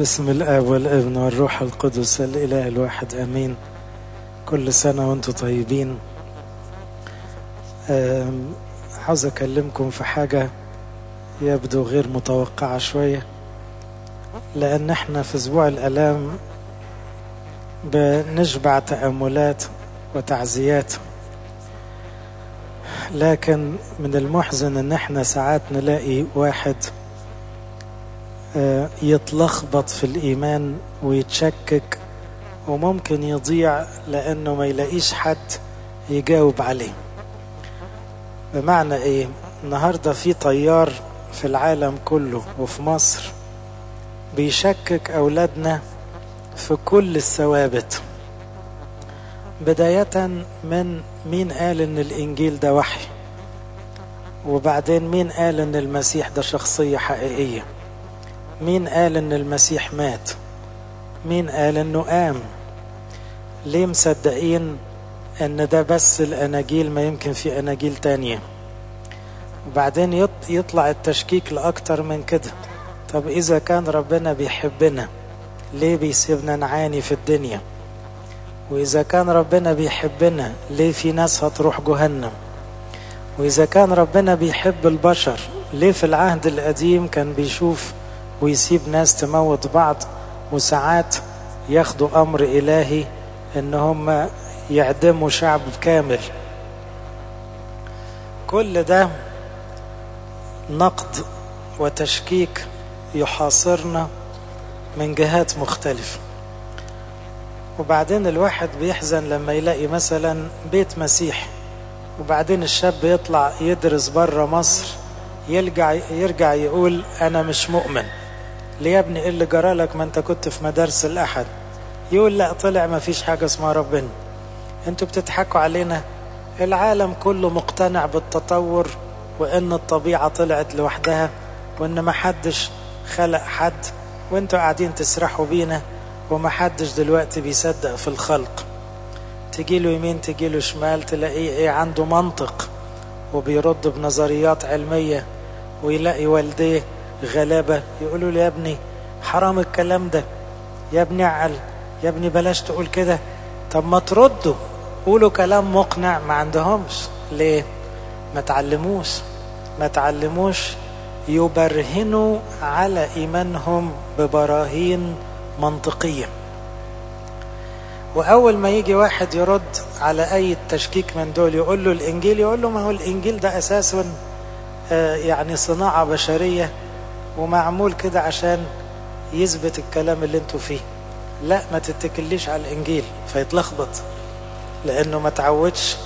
بسم الآب والابن والروح القدس الإله الواحد آمين. كل سنة وأنتم طيبين. عاوز أكلمكم في حاجة يبدو غير متوقعة شوية. لأن إحنا في أسبوع الألام بنشبع تأملات وتعزيات. لكن من المحزن إن إحنا ساعات نلاقي واحد يتلخبط في الإيمان ويتشكك وممكن يضيع لأنه ما يلاقيش حد يجاوب عليه. بمعنى إيه؟ النهارده في طيار في العالم كله وفي مصر بيشكك أولادنا في كل الثوابت. بداية من مين قال إن الإنجيل ده وحي؟ وبعدين مين قال إن المسيح ده شخصية حقيقية؟ مين قال إن المسيح مات؟ مين قال إنه قام؟ ليه مصدقين إن ده بس الأناجيل ما يمكن في أناجيل تانية؟ وبعدين يط- يطلع التشكيك لأكتر من كده. طب إذا كان ربنا بيحبنا ليه بيسيبنا نعاني في الدنيا؟ وإذا كان ربنا بيحبنا ليه في ناس هتروح جهنم؟ وإذا كان ربنا بيحب البشر ليه في العهد القديم كان بيشوف ويسيب ناس تموت بعض وساعات ياخدوا أمر إلهي ان هم يعدموا شعب كامل. كل ده نقد وتشكيك يحاصرنا من جهات مختلفة. وبعدين الواحد بيحزن لما يلاقي مثلا بيت مسيحي وبعدين الشاب يطلع يدرس بره مصر يرجع يرجع يقول أنا مش مؤمن. ليه يا ابني إيه اللي جرالك ما انت كنت في مدارس الأحد. يقول لا طلع ما فيش حاجة اسمها ربنا. أنتوا بتضحكوا علينا. العالم كله مقتنع بالتطور وإن الطبيعة طلعت لوحدها وإن ما حدش خلق حد وإنتوا قاعدين تسرحوا بينا وما حدش دلوقتي بيصدق في الخلق. تجيله يمين تجيله شمال تلاقيه إيه عنده منطق وبيرد بنظريات علمية ويلاقي والديه غلابة. يقولوا له يا ابني حرام الكلام ده. يا ابني اعقل. يا ابني بلاش تقول كده. طب ما تردوا. قولوا كلام مقنع. ما عندهمش. ليه؟ ما تعلموش. ما تعلموش. يبرهنوا على إيمانهم ببراهين منطقية. وأول ما يجي واحد يرد على أي تشكيك من دول يقول له الإنجيل يقول له ما هو الإنجيل ده أساسا آه، يعني صناعة بشرية. ومعمول كده عشان يثبت الكلام اللي أنتوا فيه. لا ما تتكليش على الإنجيل فيتلخبط لأنه ما تعودش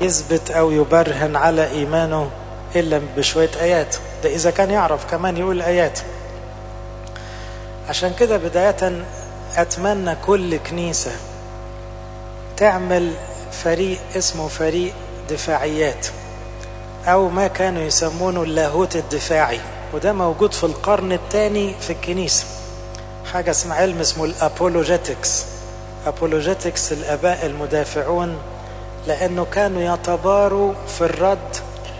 يثبت أو يبرهن على إيمانه إلا بشوية آيات. ده إذا كان يعرف كمان يقول آيات. عشان كده بداية أتمنى كل كنيسة تعمل فريق اسمه فريق دفاعيات أو ما كانوا يسمونه اللاهوت الدفاعي. وده موجود في القرن الثاني في الكنيسة. حاجة اسمها علم اسمه ال apologetics apologetics الآباء المدافعون لأنه كانوا يتباروا في الرد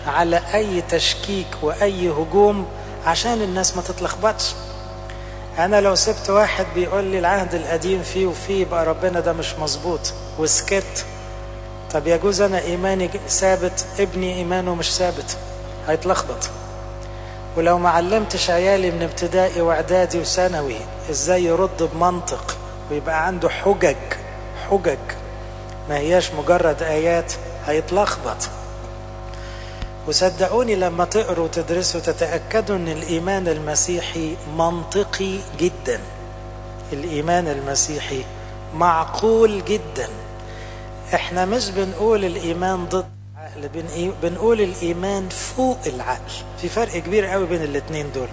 على أي تشكيك وأي هجوم عشان الناس ما تتلخبطش. أنا لو سبت واحد بيقول لي العهد القديم فيه وفيه يبقى ربنا ده مش مظبوط وسكت. طب يجوز أنا إيماني ثابت؟ ابني إيمانه مش ثابت. هيتلخبط. ولو ما علمتش عيالي من ابتدائي واعدادي وثانوي إزاي يرد بمنطق ويبقى عنده حجج حجج. ما هياش مجرد آيات هيتلخبط. وصدقوني لما تقروا وتدرسوا تتأكدوا إن الإيمان المسيحي منطقي جدا. الإيمان المسيحي معقول جدا. إحنا مش بنقول الإيمان ضد العقل بن- بنقول الإيمان فوق العقل. في فرق كبير قوي بين الاتنين دول.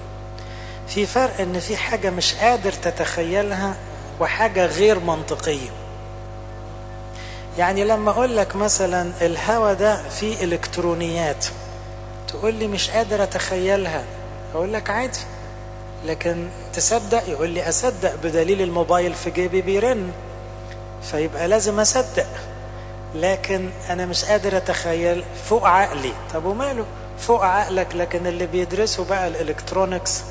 في فرق إن في حاجة مش قادر تتخيلها وحاجة غير منطقية. يعني لما أقول لك مثلا الهواء ده فيه إلكترونيات تقول لي مش قادر أتخيلها أقول لك عادي. لكن تصدق؟ يقول لي أصدق بدليل الموبايل في جيبي بيرن فيبقى لازم أصدق. لكن أنا مش قادر أتخيل فوق عقلي. طب وماله؟ فوق عقلك. لكن اللي بيدرسوا بقى ال electronics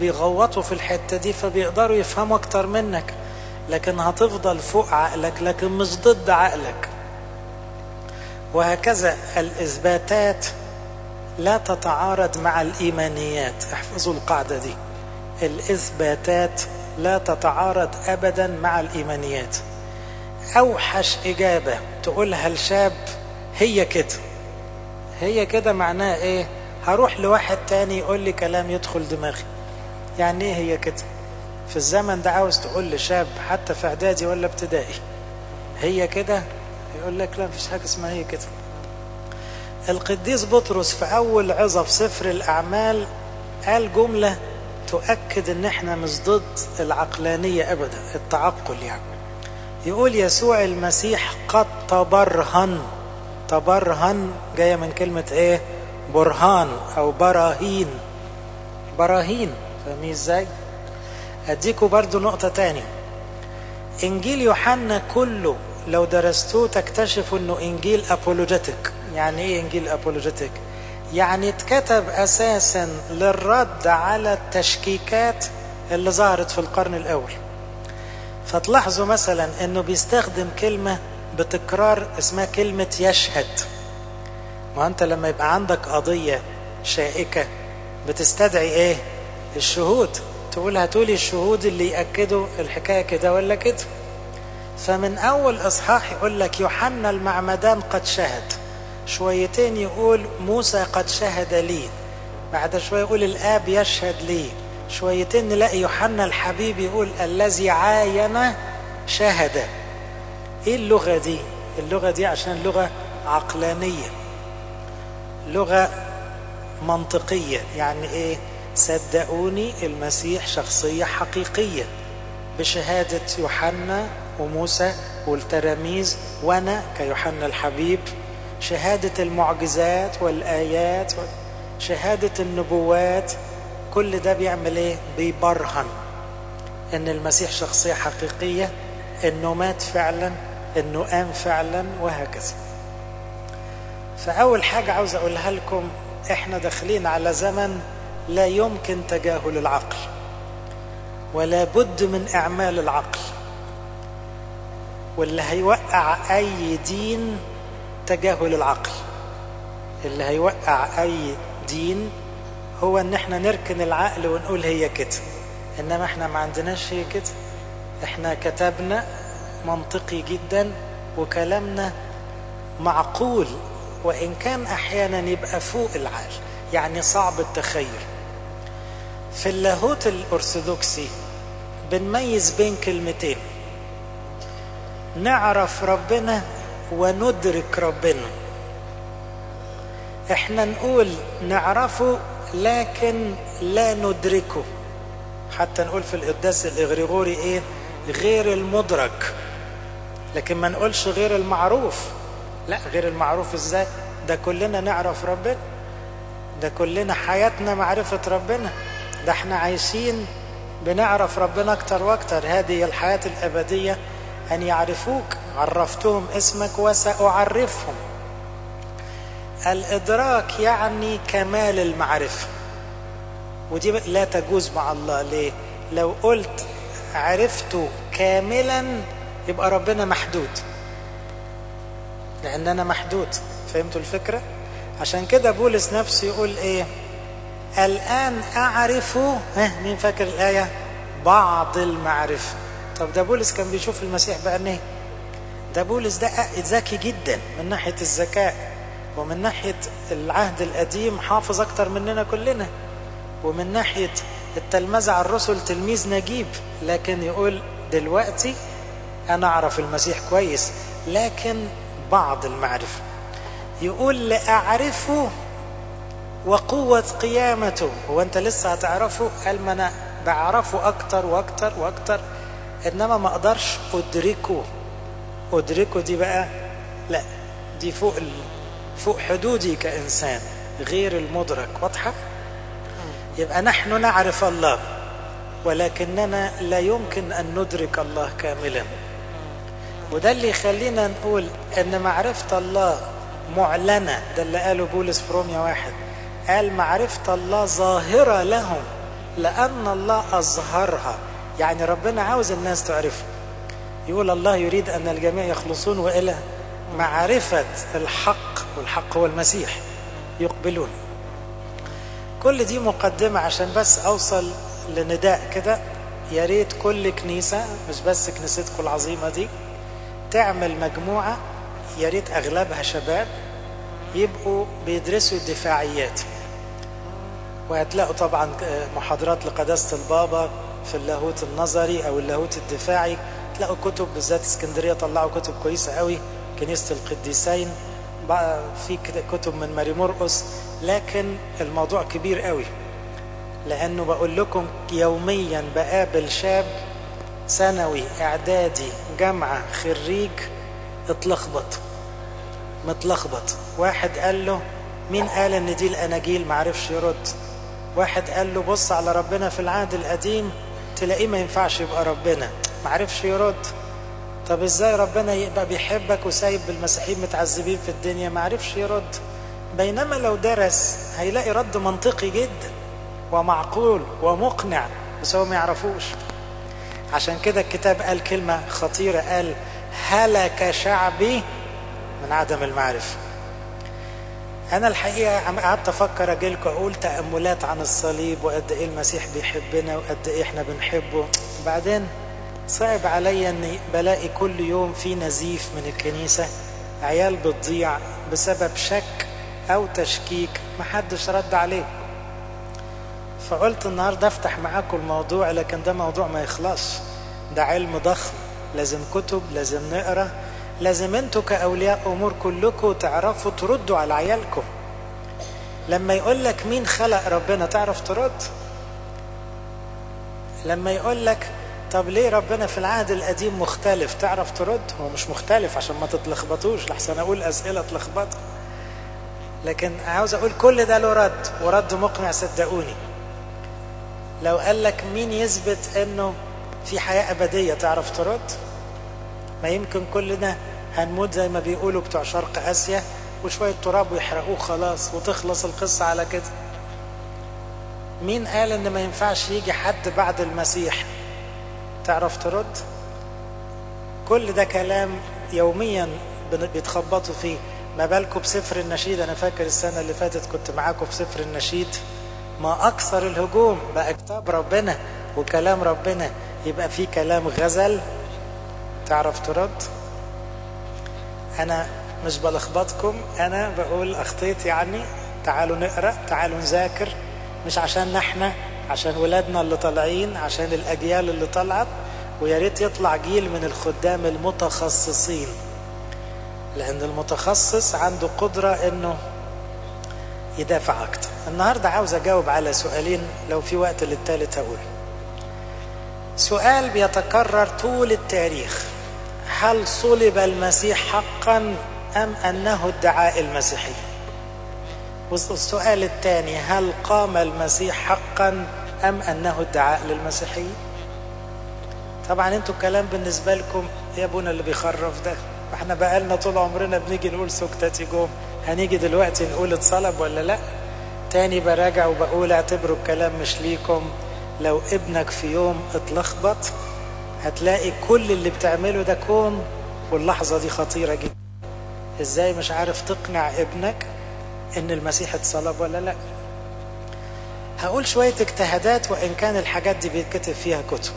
بيغوطوا في الحتة دي فبيقدروا يفهموا أكتر منك. لكن هتفضل فوق عقلك لكن مش ضد عقلك. وهكذا الإثباتات لا تتعارض مع الإيمانيات. احفظوا القاعدة دي. الإثباتات لا تتعارض أبدا مع الإيمانيات. أوحش إجابة تقولها الشاب هي كده. هي كده معناها إيه؟ هروح لواحد تاني يقول لي كلام يدخل دماغي. يعني إيه هي كده؟ في الزمن ده عاوز تقول لشاب حتى في إعدادي ولا ابتدائي هي كده؟ يقول لك لا مفيش حاجة اسمها هي كده. القديس بطرس في أول عظة في سفر الأعمال قال جملة تؤكد إن إحنا مش ضد العقلانية ابدا التعقل يعني. يقول يسوع المسيح قد تبرهن. تبرهن جاية من كلمة إيه؟ برهان أو براهين. براهين فاهمين إزاي؟ أديكوا برضو نقطة تانية. إنجيل يوحنا كله لو درستوه تكتشفوا إنه إنجيل ابولوجيتك يعني إيه إنجيل ابولوجيتك يعني اتكتب أساسا للرد على التشكيكات اللي ظهرت في القرن الأول. فتلاحظوا مثلا إنه بيستخدم كلمة بتكرار اسمها كلمة يشهد. ما أنت لما يبقى عندك قضية شائكة بتستدعي إيه؟ الشهود. تقول هاتولي الشهود اللي يأكدوا الحكاية كده ولا كده؟ فمن أول إصحاح يقول لك يوحنا المعمدان قد شهد. شويتين يقول موسى قد شهد لي. بعد شوية يقول الآب يشهد لي. شويتين نلاقي يوحنا الحبيب يقول الذي عاين شهد إيه اللغة دي؟ اللغة دي عشان لغة عقلانية. لغة منطقية. يعني إيه؟ صدقوني المسيح شخصية حقيقية. بشهادة يوحنا وموسى والتلاميذ وأنا كيوحنا الحبيب. شهادة المعجزات والآيات شهادة النبوات كل ده بيعمل إيه؟ بيبرهن إن المسيح شخصية حقيقية إنه مات فعلا إنه قام فعلا وهكذا. فأول حاجة عاوز أقولها لكم إحنا داخلين على زمن لا يمكن تجاهل العقل ولا بد من إعمال العقل واللي هيوقع أي دين تجاهل العقل. اللي هيوقع أي دين هو إن إحنا نركن العقل ونقول هي كده. إنما إحنا ما عندناش هي كده. إحنا كتبنا منطقي جدا وكلامنا معقول وإن كان أحيانا يبقى فوق العقل يعني صعب التخيل. في اللاهوت الأرثوذكسي بنميز بين كلمتين. نعرف ربنا وندرك ربنا. إحنا نقول نعرفه لكن لا ندركه. حتى نقول في القداس الإغريغوري إيه؟ غير المدرك. لكن ما نقولش غير المعروف. لا غير المعروف إزاي؟ ده كلنا نعرف ربنا. ده كلنا حياتنا معرفة ربنا. ده إحنا عايشين بنعرف ربنا أكتر وأكتر. هذه الحياة الأبدية أن يعرفوك. عرفتهم اسمك وسأعرفهم. الإدراك يعني كمال المعرفة. ودي لا تجوز مع الله. ليه؟ لو قلت عرفته كاملا يبقى ربنا محدود. لأن أنا محدود. فهمتوا الفكرة؟ عشان كده بولس نفسه يقول إيه؟ الآن أعرف ها مين فاكر الآية؟ بعض المعرفة. طب ده بولس كان بيشوف المسيح بعينيه ده بولس ده ذكي جدا من ناحية الذكاء. ومن ناحية العهد القديم حافظ أكتر مننا كلنا. ومن ناحية التلمذة على الرسل تلميذ نجيب لكن يقول دلوقتي أنا أعرف المسيح كويس لكن بعض المعرفة. يقول لأعرفه وقوة قيامته. هو أنت لسه هتعرفه؟ قال ما أنا بعرفه أكتر وأكتر وأكتر إنما ما أقدرش أدركه. أدركه دي بقى لا دي فوق. فوق حدودي كإنسان غير المدرك واضحة؟ يبقى نحن نعرف الله ولكننا لا يمكن أن ندرك الله كاملا. وده اللي يخلينا نقول أن معرفة الله معلنة ده اللي قاله بولس في روميا واحد. قال معرفة الله ظاهرة لهم لأن الله أظهرها. يعني ربنا عاوز الناس تعرفه. يقول الله يريد أن الجميع يخلصون وإلى معرفة الحق والحق هو المسيح يقبلون. كل دي مقدمة عشان بس أوصل لنداء كده. يا ريت كل كنيسة مش بس كنيستكم العظيمة دي تعمل مجموعة يا ريت أغلبها شباب يبقوا بيدرسوا الدفاعيات. وهتلاقوا طبعا محاضرات لقداسة البابا في اللاهوت النظري أو اللاهوت الدفاعي. تلاقوا كتب بالذات اسكندرية طلعوا كتب كويسة قوي كنيسة القديسين. في كتب من ماري مرقس لكن الموضوع كبير قوي لأنه بقول لكم يوميا بقابل شاب ثانوي إعدادي جامعة خريج اتلخبط متلخبط. واحد قال له مين قال إن دي الأناجيل؟ معرفش يرد. واحد قال له بص على ربنا في العهد القديم تلاقيه ما ينفعش يبقى ربنا. معرفش يرد. طب إزاي ربنا يبقى بيحبك وسايب المسيحيين متعذبين في الدنيا؟ معرفش يرد. بينما لو درس هيلاقي رد منطقي جدا ومعقول ومقنع بس هو ما يعرفوش. عشان كده الكتاب قال كلمة خطيرة قال هلك شعبي من عدم المعرفة. أنا الحقيقة قعدت أفكر أجيلكم أقول تأملات عن الصليب وقد إيه المسيح بيحبنا وقد إيه إحنا بنحبه. بعدين صعب عليا إني بلاقي كل يوم في نزيف من الكنيسة عيال بتضيع بسبب شك أو تشكيك محدش رد عليه. فقلت النهارده أفتح معاكم الموضوع لكن ده موضوع ما يخلصش. ده علم ضخم لازم كتب لازم نقرأ لازم أنتوا كأولياء أمور كلكم تعرفوا تردوا على عيالكم. لما يقول لك مين خلق ربنا تعرف ترد؟ لما يقول لك طب ليه ربنا في العهد القديم مختلف؟ تعرف ترد؟ هو مش مختلف عشان ما تتلخبطوش لحسن أقول أسئلة تلخبطوا لكن عاوز أقول كل ده له رد ورد مقنع صدقوني. لو قال لك مين يثبت إنه في حياة أبدية تعرف ترد؟ ما يمكن كلنا هنموت زي ما بيقولوا بتوع شرق آسيا وشوية تراب ويحرقوه خلاص وتخلص القصة على كده. مين قال إن ما ينفعش يجي حد بعد المسيح؟ تعرف ترد؟ كل ده كلام يوميا بيتخبطوا فيه. ما بالكم بسفر النشيد؟ أنا فاكر السنة اللي فاتت كنت معاكم في سفر النشيد. ما أكثر الهجوم بقى كتاب ربنا وكلام ربنا. يبقى في كلام غزل. تعرف ترد؟ أنا مش بلخبطكم. أنا بقول أخطيت يعني. تعالوا نقرأ تعالوا نذاكر. مش عشان إحنا عشان ولادنا اللي طالعين عشان الأجيال اللي طالعة ويا ريت يطلع جيل من الخدام المتخصصين. لأن المتخصص عنده قدرة إنه يدافع أكتر. النهاردة عاوز أجاوب على سؤالين لو في وقت للتالت هقول. سؤال بيتكرر طول التاريخ. هل صلب المسيح حقا أم أنه ادعاء المسيحية؟ والسؤال الثاني هل قام المسيح حقا أم أنه ادعاء للمسيحية؟ طبعا أنتوا الكلام بالنسبة لكم يا أبونا اللي بيخرف ده. إحنا بقالنا طول عمرنا بنيجي نقول سكتة جوم هنيجي دلوقتي نقول اتصلب ولا لأ؟ تاني براجع وبقول اعتبروا الكلام مش ليكم. لو ابنك في يوم اتلخبط هتلاقي كل اللي بتعمله ده كون واللحظة دي خطيرة جدا. إزاي مش عارف تقنع ابنك إن المسيح اتصلب ولا لأ؟ هقول شوية اجتهادات وإن كان الحاجات دي بيتكتب فيها كتب.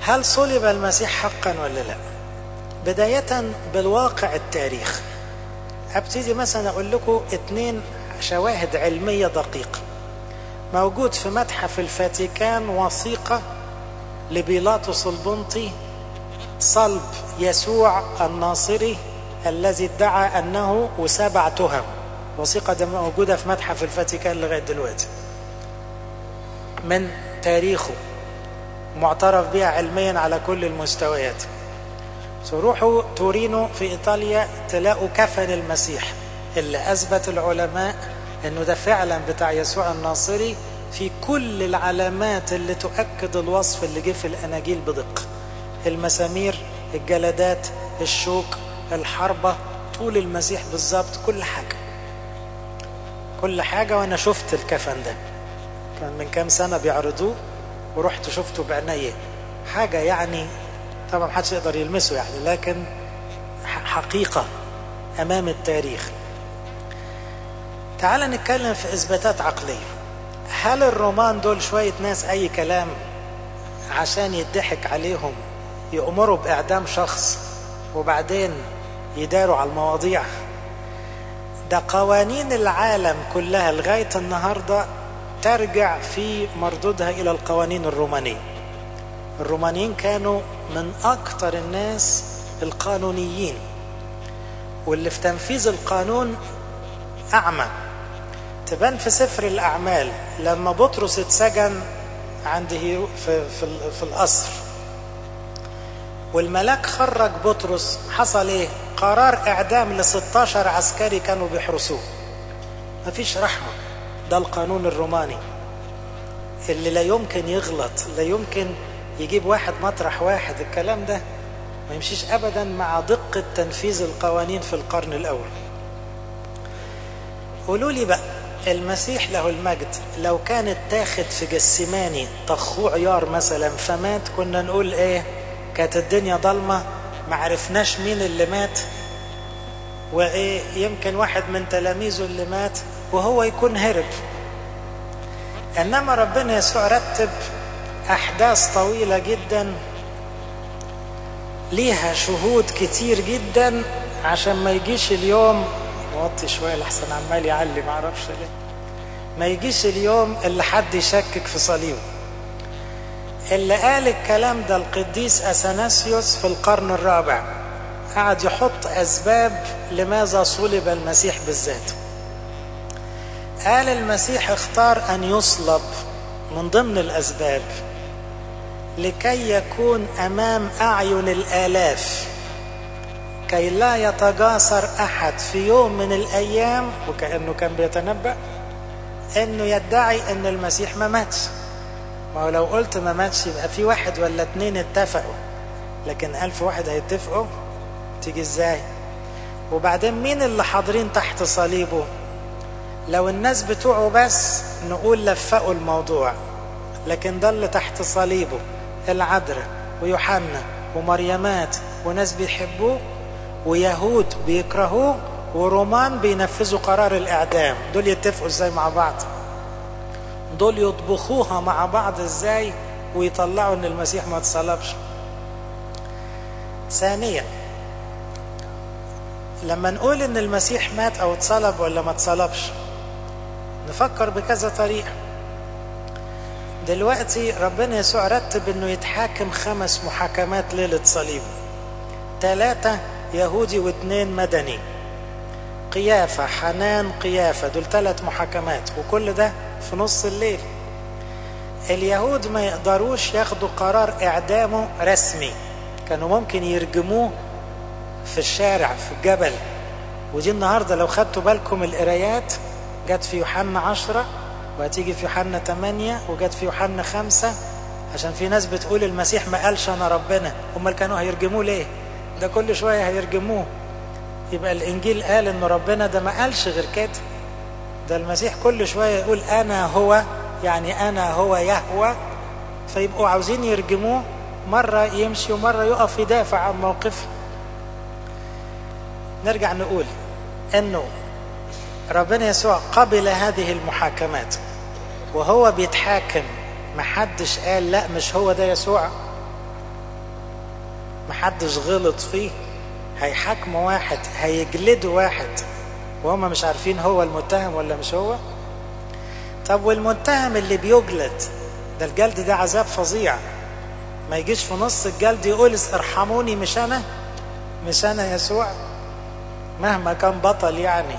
هل صلب المسيح حقا ولا لا؟ بداية بالواقع التاريخ. أبتدي مثلا أقول لكم اتنين شواهد علمية دقيقة. موجود في متحف الفاتيكان وثيقة لبيلاطس البنطي صلب يسوع الناصري الذي ادعى أنه وسبع تهم. وثيقة دي موجودة في متحف الفاتيكان لغاية دلوقتي. من تاريخه معترف بها علميا على كل المستويات. تروحوا تورينو في إيطاليا تلاقوا كفن المسيح اللي أثبت العلماء أنه ده فعلا بتاع يسوع الناصري في كل العلامات اللي تؤكد الوصف اللي جه في الأناجيل بدقة. المسامير الجلدات الشوك الحربة طول المسيح بالظبط كل حاجة. كل حاجة وأنا شفت الكفن ده. كان من كام سنة بيعرضوه ورحت شفته بعيني حاجة يعني طبعا محدش يقدر يلمسه يعني لكن حقيقة أمام التاريخ. تعال نتكلم في إثباتات عقلية. هل الرومان دول شوية ناس أي كلام عشان يضحك عليهم يأمروا بإعدام شخص وبعدين يداروا على المواضيع؟ ده قوانين العالم كلها لغاية النهاردة ترجع في مردودها إلى القوانين الرومانية. الرومانيين كانوا من أكثر الناس القانونيين واللي في تنفيذ القانون أعمى. تبان في سفر الأعمال لما بطرس اتسجن عند في, في, في القصر. والملاك خرج بطرس حصل إيه؟ قرار إعدام ل 16 عسكري كانوا بيحرسوه. مفيش رحمة. ده القانون الروماني. اللي لا يمكن يغلط لا يمكن يجيب واحد مطرح واحد الكلام ده ما يمشيش ابدا مع دقة تنفيذ القوانين في القرن الأول. قولوا لي بقى المسيح له المجد. لو كانت تاخد في جسماني طخوع عيار مثلا فمات كنا نقول إيه؟ كانت الدنيا ضلمة معرفناش مين اللي مات وإيه يمكن واحد من تلاميذه اللي مات وهو يكون هرب. إنما ربنا يسوع رتب أحداث طويلة جدا ليها شهود كتير جدا عشان ما يجيش اليوم نوطي شوية لحسن عمال يعلي معرفش ليه. ما يجيش اليوم اللي حد يشكك في صليبه. اللي قال الكلام ده القديس أثناسيوس في القرن الرابع. قعد يحط أسباب لماذا صلب المسيح بالذات. قال المسيح اختار أن يصلب من ضمن الأسباب لكي يكون أمام أعين الآلاف كي لا يتجاسر أحد في يوم من الأيام وكأنه كان بيتنبأ أنه يدعي أن المسيح ما ماتش. ما هو لو قلت ما ماتش يبقى في واحد ولا اتنين اتفقوا. لكن ألف واحد هيتفقوا؟ تيجي إزاي؟ وبعدين مين اللي حاضرين تحت صليبه؟ لو الناس بتوعه بس نقول لفقوا الموضوع. لكن ده اللي تحت صليبه العذراء ويوحنا ومريمات وناس بيحبوه ويهود بيكرهوه ورومان بينفذوا قرار الإعدام. دول يتفقوا إزاي مع بعض؟ دول يطبخوها مع بعض إزاي ويطلعوا إن المسيح ما اتصلبش. ثانيا لما نقول إن المسيح مات أو اتصلب ولا ما اتصلبش نفكر بكذا طريقة. دلوقتي ربنا يسوع رتب إنه يتحاكم خمس محاكمات ليلة صليبه ثلاثة يهودي واثنين مدني. قيافة حنان قيافة دول ثلاث محاكمات وكل ده في نص الليل. اليهود ما يقدروش ياخدوا قرار إعدامه رسمي. كانوا ممكن يرجموه في الشارع في الجبل. ودي النهاردة لو خدتوا بالكم القرايات جت في يوحنا عشرة وهتيجي في يوحنا تمانية وجت في يوحنا خمسة عشان في ناس بتقول المسيح ما قالش أنا ربنا. أمال كانوا هيرجموه ليه؟ ده كل شوية هيرجموه. يبقى الإنجيل قال إن ربنا ده ما قالش غير كده. ده المسيح كل شوية يقول أنا هو يعني أنا هو يهوى. فيبقوا عاوزين يرجموه مرة يمشي ومرة يقف يدافع عن موقفه. نرجع نقول إنه ربنا يسوع قبل هذه المحاكمات وهو بيتحاكم محدش قال لا مش هو ده يسوع. محدش غلط فيه. هيحاكموا واحد هيجلدوا واحد. وهم مش عارفين هو المتهم ولا مش هو. طب والمتهم اللي بيجلد ده الجلد ده عذاب فظيع. ما يجيش في نص الجلد يقول ارحموني مش أنا؟ مش أنا يسوع؟ مهما كان بطل يعني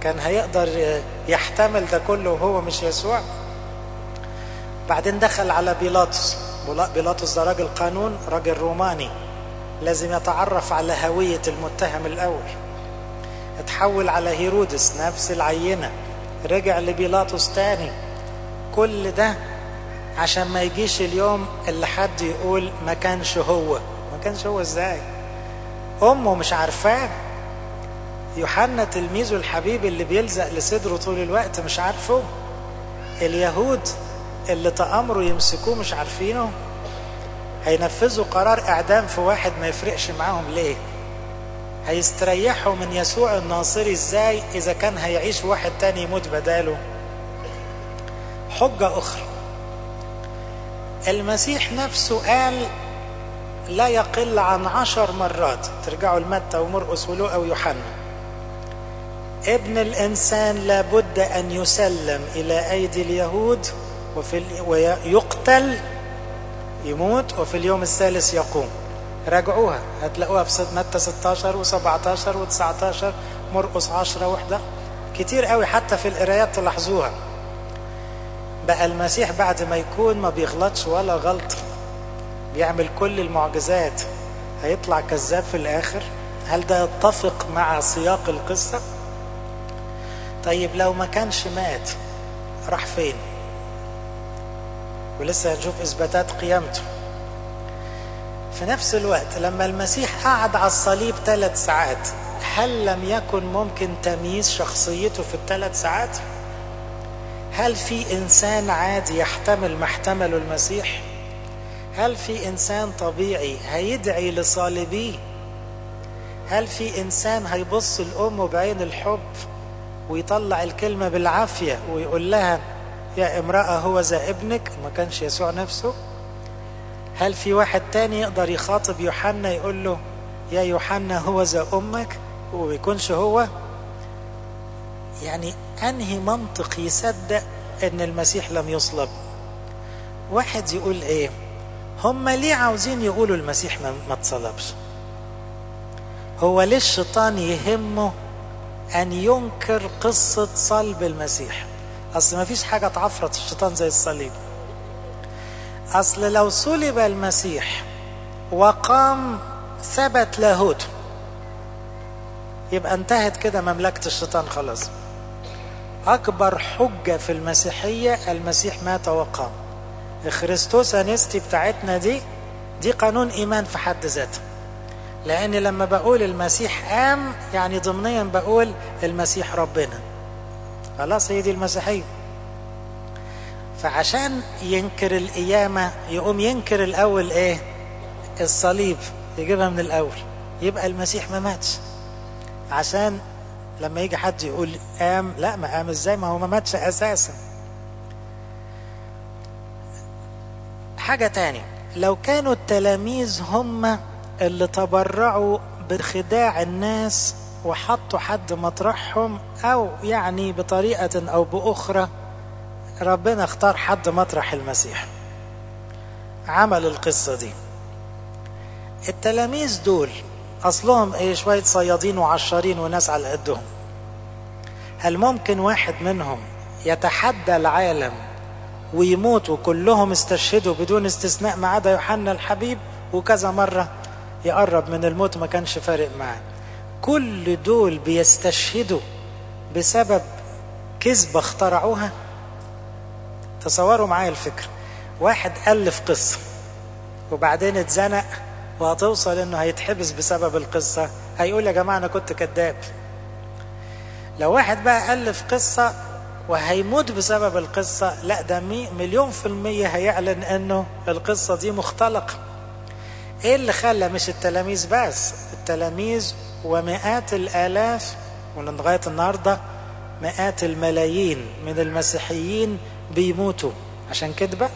كان هيقدر يحتمل ده كله وهو مش يسوع. بعدين دخل على بيلاطس. بيلاطس ده راجل قانون راجل روماني لازم يتعرف على هوية المتهم الأول. اتحول على هيرودس نفس العينة. رجع لبيلاطس تاني. كل ده عشان ما يجيش اليوم اللي حد يقول ما كانش هو. ما كانش هو إزاي؟ أمه مش عارفاه. يوحنا تلميذه الحبيب اللي بيلزق لصدره طول الوقت مش عارفه. اليهود اللي تأمروا يمسكوه مش عارفينه. هينفذوا قرار إعدام في واحد ما يفرقش معاهم ليه؟ هيستريحوا من يسوع الناصري إزاي؟ إذا كان هيعيش واحد تاني يموت بداله. حجة أخرى. المسيح نفسه قال لا يقل عن عشر مرات. ترجعوا لمتى ومرقس ولوقا ويوحنا ابن الإنسان لابد أن يسلم إلى أيدي اليهود وفي ويقتل يموت وفي اليوم الثالث يقوم. راجعوها. هتلاقوها في متى 16 و17 و19 مرقس 10 وحدة. كتير قوي حتى في القرايات تلاحظوها. بقى المسيح بعد ما يكون ما بيغلطش ولا غلطه بيعمل كل المعجزات هيطلع كذاب في الآخر. هل ده يتفق مع سياق القصة؟ طيب لو ما كانش مات راح فين؟ ولسه هنشوف إثباتات قيامته. في نفس الوقت لما المسيح قعد على الصليب ثلاث ساعات هل لم يكن ممكن تمييز شخصيته في الثلاث ساعات؟ هل في إنسان عادي يحتمل ما احتمله المسيح؟ هل في إنسان طبيعي هيدعي لصالبيه هل في إنسان هيبص لامه بعين الحب ويطلع الكلمة بالعافية ويقول لها يا امرأة هو ذا ابنك؟ ما كانش يسوع نفسه. هل في واحد تاني يقدر يخاطب يوحنا يقول له يا يوحنا هو ذا أمك؟ ويكونش هو. يعني أنهي منطق يصدق إن المسيح لم يصلب؟ واحد يقول إيه؟ هم ليه عاوزين يقولوا المسيح ما, اتصلبش؟ هو ليه الشيطان يهمه أن ينكر قصة صلب المسيح؟ أصل ما فيش حاجة تعفرت الشيطان زي الصليب. أصل لو صلب المسيح وقام ثبت لاهوته يبقى انتهت كده مملكة الشيطان خلاص. أكبر حجة في المسيحية المسيح مات وقام. خريستوس أنستي بتاعتنا دي دي قانون إيمان في حد ذاته. لأن لما بقول المسيح قام يعني ضمنيا بقول المسيح ربنا. خلاص هي دي المسيحية. فعشان ينكر القيامة يقوم ينكر الأول إيه؟ الصليب يجيبها من الأول. يبقى المسيح ما ماتش. عشان لما يجي حد يقول قام لا ما قام إزاي؟ ما هو ما ماتش أساسا. حاجة تاني لو كانوا التلاميذ هم اللي تبرعوا بخداع الناس وحطوا حد مطرحهم أو يعني بطريقة أو بأخرى ربنا اختار حد مطرح المسيح. عمل القصة دي. التلاميذ دول أصلهم إيه؟ شوية صيادين وعشارين وناس على قدهم. هل ممكن واحد منهم يتحدى العالم ويموت وكلهم استشهدوا بدون استثناء ما عدا يوحنا الحبيب؟ وكذا مرة يقرب من الموت ما كانش فارق معاه. كل دول بيستشهدوا بسبب كذبة اخترعوها تصوروا معايا الفكرة واحد ألف قصة وبعدين اتزنق وهتوصل إنه هيتحبس بسبب القصة. هيقول يا جماعة أنا كنت كذاب. لو واحد بقى ألف قصة وهيموت بسبب القصة لا ده مليون في المية هيعلن إنه القصة دي مختلقة. إيه اللي خلى مش التلاميذ بس؟ التلاميذ ومئات الآلاف ولغاية النهاردة مئات الملايين من المسيحيين بيموتوا عشان كذبة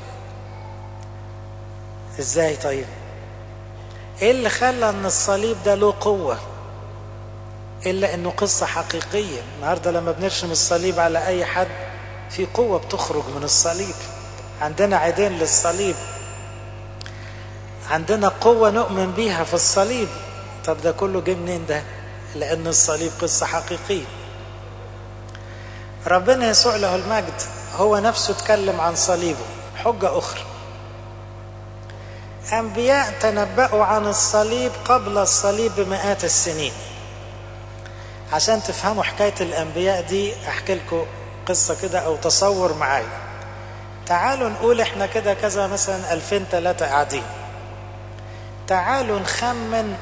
إزاي طيب؟ إيه اللي خلى إن الصليب ده له قوة؟ إلا إنه قصة حقيقية. النهاردة لما بنرسم الصليب على أي حد في قوة بتخرج من الصليب. عندنا عيدين للصليب. عندنا قوة نؤمن بيها في الصليب. طب ده كله جه منين ده؟ لأن الصليب قصة حقيقية. ربنا يسوع له المجد. هو نفسه اتكلم عن صليبه. حجة أخرى. أنبياء تنبأوا عن الصليب قبل الصليب بمئات السنين. عشان تفهموا حكاية الأنبياء دي أحكي لكم قصة كده أو تصور معايا. تعالوا نقول إحنا كده كذا مثلا 2003 قاعدين. تعالوا نخمن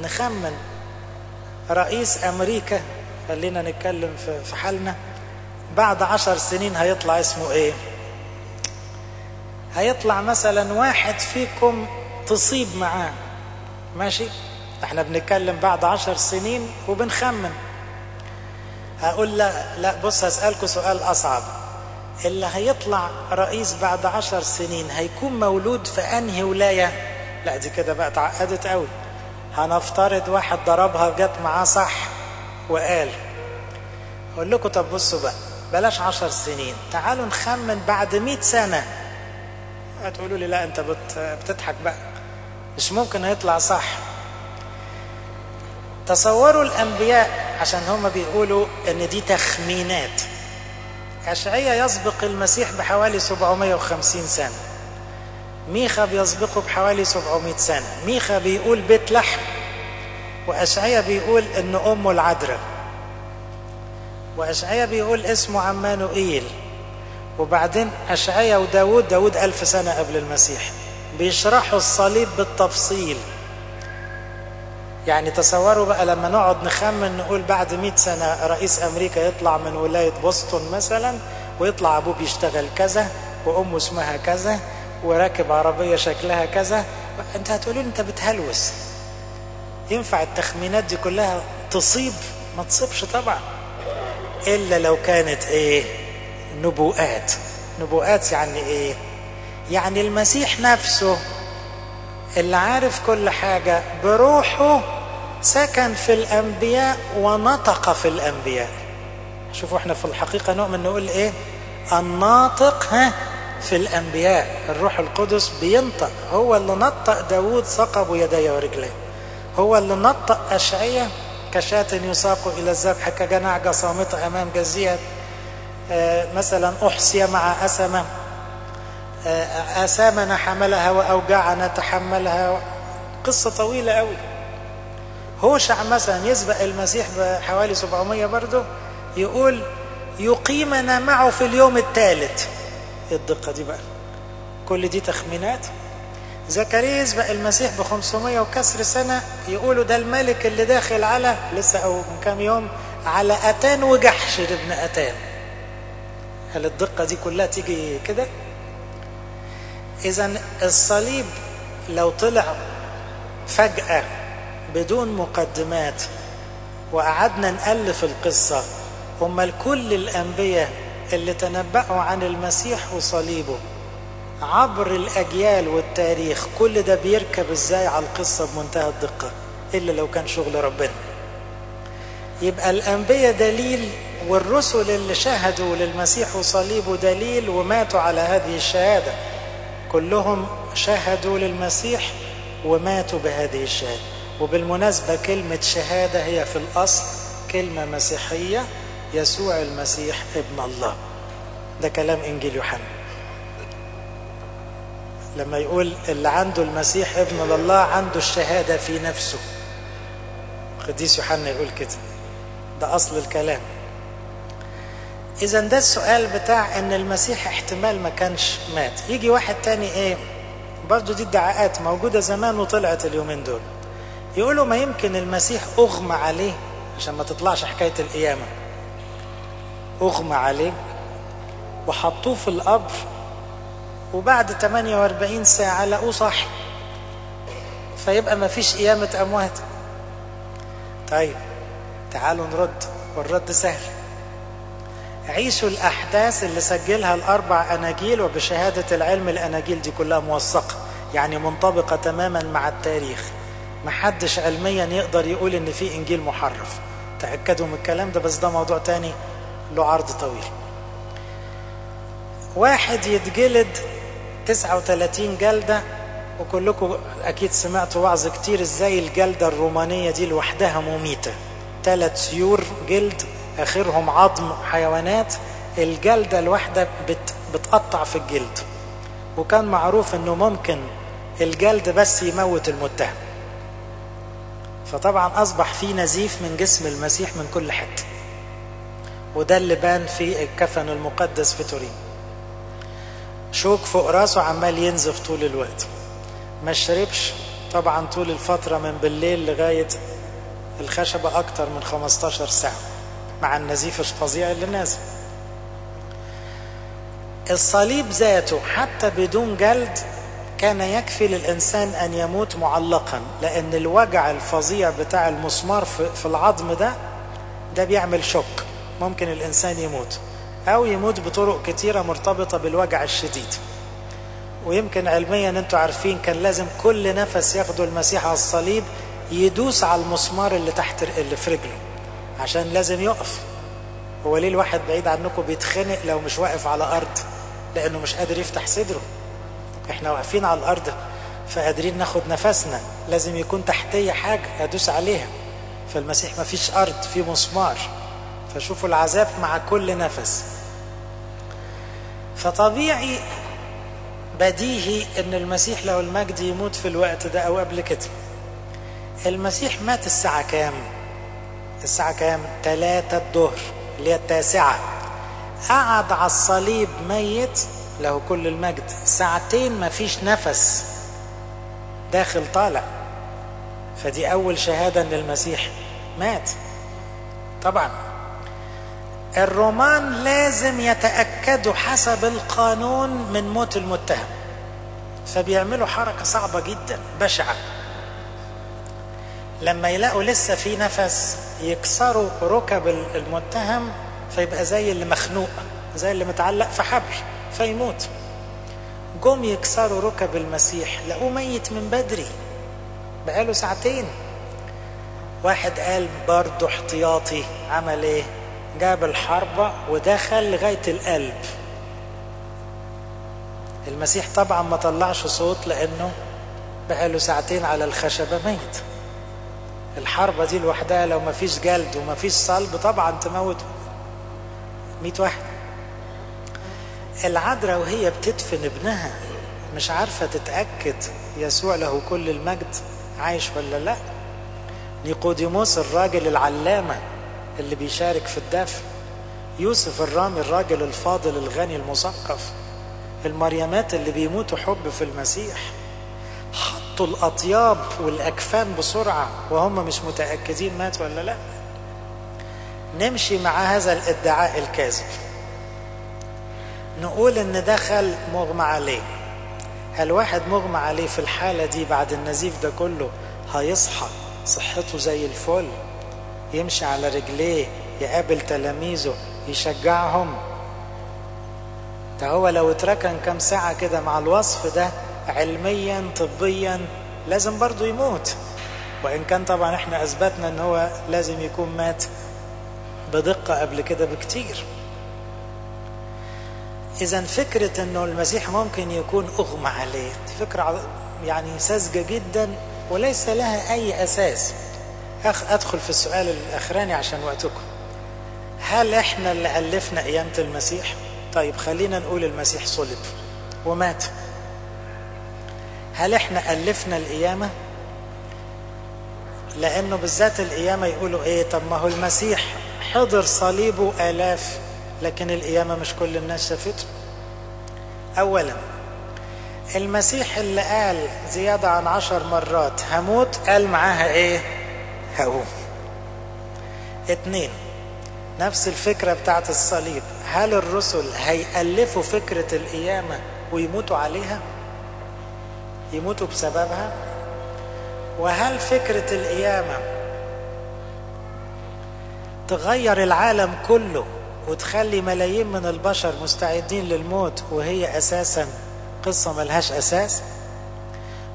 نخمن رئيس أمريكا. خلينا نتكلم في حالنا. بعد عشر سنين هيطلع اسمه إيه؟ هيطلع مثلا واحد فيكم تصيب معاه. ماشي؟ إحنا بنتكلم بعد عشر سنين وبنخمن. هقول لا لا بص هسألكوا سؤال أصعب. اللي هيطلع رئيس بعد عشر سنين هيكون مولود في أنهي ولاية؟ لا دي كده بقى اتعقدت قوي. هنفترض واحد ضربها جت معاه صح وقال. أقول لكم طب بصوا بقى. بلاش عشر سنين. تعالوا نخمن بعد مئة سنة. هتقولوا لي لا انت بت بتضحك بقى. مش ممكن هيطلع صح. تصوروا الأنبياء عشان هم بيقولوا إن دي تخمينات. اشعيا يسبق المسيح بحوالي 750 سنة. ميخا بيسبقه بحوالي 700 سنة. ميخا بيقول بيت لحم واشعيا بيقول ان أمه العذراء. واشعيا بيقول اسمه عمانوئيل وبعدين اشعيا وداود داود ألف سنة قبل المسيح. بيشرحوا الصليب بالتفصيل. يعني تصوروا بقى لما نقعد نخمن نقول بعد 100 سنة رئيس أمريكا يطلع من ولاية بوسطن مثلا ويطلع أبوه بيشتغل كذا وأمه اسمها كذا وراكب عربية شكلها كذا. أنت هتقولوا أنت بتهلوس. ينفع التخمينات دي كلها تصيب؟ ما تصيبش طبعا. إلا لو كانت إيه؟ نبوءات. نبوءات يعني إيه؟ يعني المسيح نفسه اللي عارف كل حاجة بروحه سكن في الأنبياء ونطق في الأنبياء. شوفوا إحنا في الحقيقة نؤمن نقول إيه؟ الناطق ها؟ في الأنبياء. الروح القدس بينطق. هو اللي نطق داود ثقب يدي ورجليه. هو اللي نطق أشعية كشاة يساق إلى الذبح كجناعجة صامتة أمام جزية آه مثلا أحصي مع أسمة آثامنا حملها وأوجاعنا تحملها قصة طويلة قوي هوشع مثلا يسبق المسيح بحوالي 700 برضه يقول يقيمنا معه في اليوم الثالث. الدقة دي بقى؟ كل دي تخمينات؟ زكريا يسبق المسيح ب 500 وكسر سنة يقولوا ده الملك اللي داخل على لسه أو من كام يوم على أتان وجحش ابن أتان هل الدقة دي كلها تيجي كده؟ إذا الصليب لو طلع فجأة بدون مقدمات وقعدنا نألف القصة أمال كل الأنبياء اللي تنبأوا عن المسيح وصليبه عبر الأجيال والتاريخ كل ده بيركب إزاي على القصة بمنتهى الدقة إلا لو كان شغل ربنا. يبقى الأنبياء دليل والرسل اللي شهدوا للمسيح وصليبه دليل وماتوا على هذه الشهادة. كلهم شهدوا للمسيح وماتوا بهذه الشهادة. وبالمناسبة كلمة شهادة هي في الأصل كلمة مسيحية يسوع المسيح ابن الله. ده كلام إنجيل يوحنا. لما يقول اللي عنده المسيح ابن الله عنده الشهادة في نفسه قديس يوحنا يقول كده ده أصل الكلام إذا ده السؤال بتاع إن المسيح احتمال ما كانش مات، يجي واحد تاني إيه؟ برضه دي ادعاءات موجودة زمان وطلعت اليومين دول. يقولوا ما يمكن المسيح أغمى عليه عشان ما تطلعش حكاية القيامة. أغمى عليه وحطوه في القبر وبعد 48 ساعة لقوه صح. فيبقى ما فيش قيامة أموات. طيب تعالوا نرد والرد سهل. عيشوا الأحداث اللي سجلها الأربع أناجيل وبشهادة العلم الأناجيل دي كلها موثقة يعني منطبقة تماما مع التاريخ محدش علميا يقدر يقول إن في إنجيل محرف تأكدوا من الكلام ده بس ده موضوع تاني له عرض طويل واحد يتجلد 39 جلدة وكلكم أكيد سمعتوا وعظ كتير إزاي الجلدة الرومانية دي لوحدها مميتة. ثلاث سيور جلد آخرهم عظم حيوانات. الجلدة الواحدة بت بتقطع في الجلد. وكان معروف إنه ممكن الجلد بس يموت المتهم. فطبعا أصبح في نزيف من جسم المسيح من كل حتة. وده اللي بان في الكفن المقدس في تورين شوك فوق راسه عمال ينزف طول الوقت. ما شربش طبعا طول الفترة من بالليل لغاية الخشبة أكتر من 15 ساعة مع النزيف الفظيع اللي نازل. الصليب ذاته حتى بدون جلد كان يكفي للإنسان أن يموت معلقا لأن الوجع الفظيع بتاع المسمار في العظم ده ده بيعمل شوك ممكن الإنسان يموت. أو يموت بطرق كتيرة مرتبطة بالوجع الشديد. ويمكن علميا أنتوا عارفين كان لازم كل نفس ياخده المسيح على الصليب يدوس على المسمار اللي تحت اللي في رجله عشان لازم يقف. هو ليه الواحد بعيد عنكم بيتخنق لو مش واقف على أرض؟ لأنه مش قادر يفتح صدره. إحنا واقفين على الأرض فقادرين ناخد نفسنا. لازم يكون تحتية حاجة أدوس عليها. فالمسيح ما فيش أرض في مسمار. فشوفوا العذاب مع كل نفس. فطبيعي بديهي إن المسيح لو المجد يموت في الوقت ده أو قبل كده. المسيح مات الساعة كام؟ الساعة كام؟ تلاتة الظهر اللي هي التاسعة. قعد على الصليب ميت له كل المجد. ساعتين ما فيش نفس داخل طالع. فدي أول شهادة أن المسيح مات. طبعا. الرومان لازم يتأكدوا حسب القانون من موت المتهم. فبيعملوا حركة صعبة جدا بشعة. لما يلاقوا لسه في نفس يكسروا ركب المتهم فيبقى زي اللي مخنوق زي اللي متعلق في حبل فيموت. جم يكسروا ركب المسيح لقوه ميت من بدري بقاله ساعتين. واحد قال برضه احتياطي عمل إيه؟ جاب الحربة ودخل لغاية القلب. المسيح طبعا ما طلعش صوت لأنه بقاله ساعتين على الخشبة ميت. الحربة دي لوحدها لو ما فيش جلد وما فيش صلب طبعا تموت مئة واحد. العذراء وهي بتدفن ابنها مش عارفة تتأكد يسوع له كل المجد عايش ولا لا. نيقوديموس الراجل العلامة اللي بيشارك في الدفن يوسف الرامي الراجل الفاضل الغني المثقف المريمات اللي بيموتوا حب في المسيح. حطوا الأطياب والأكفان بسرعة وهم مش متأكدين مات ولا لأ. نمشي مع هذا الادعاء الكاذب. نقول إن دخل مغمى عليه. هل واحد مغمى عليه في الحالة دي بعد النزيف ده كله هيصحى؟ صحته زي الفل. يمشي على رجليه يقابل تلاميذه يشجعهم. ده هو لو اتركن كام ساعة كده مع الوصف ده علميا طبيا لازم برضه يموت. وإن كان طبعا إحنا أثبتنا إن هو لازم يكون مات بدقة قبل كده بكتير. إذا فكرة إنه المسيح ممكن يكون أغمى عليه دي فكرة يعني ساذجة جدا وليس لها أي أساس. أدخل في السؤال الأخراني عشان وقتكم. هل إحنا اللي ألفنا قيامة المسيح؟ طيب خلينا نقول المسيح صلب ومات. هل إحنا ألفنا القيامة؟ لأنه بالذات القيامة يقولوا إيه؟ طب ما هو المسيح حضر صليبه آلاف لكن القيامة مش كل الناس شافته. أولا المسيح اللي قال زيادة عن عشر مرات هموت قال معاها إيه؟ هقوم اتنين نفس الفكرة بتاعت الصليب. هل الرسل هيألفوا فكرة القيامة ويموتوا عليها؟ يموتوا بسببها؟ وهل فكرة القيامة تغير العالم كله وتخلي ملايين من البشر مستعدين للموت وهي أساساً قصة ملهاش أساس؟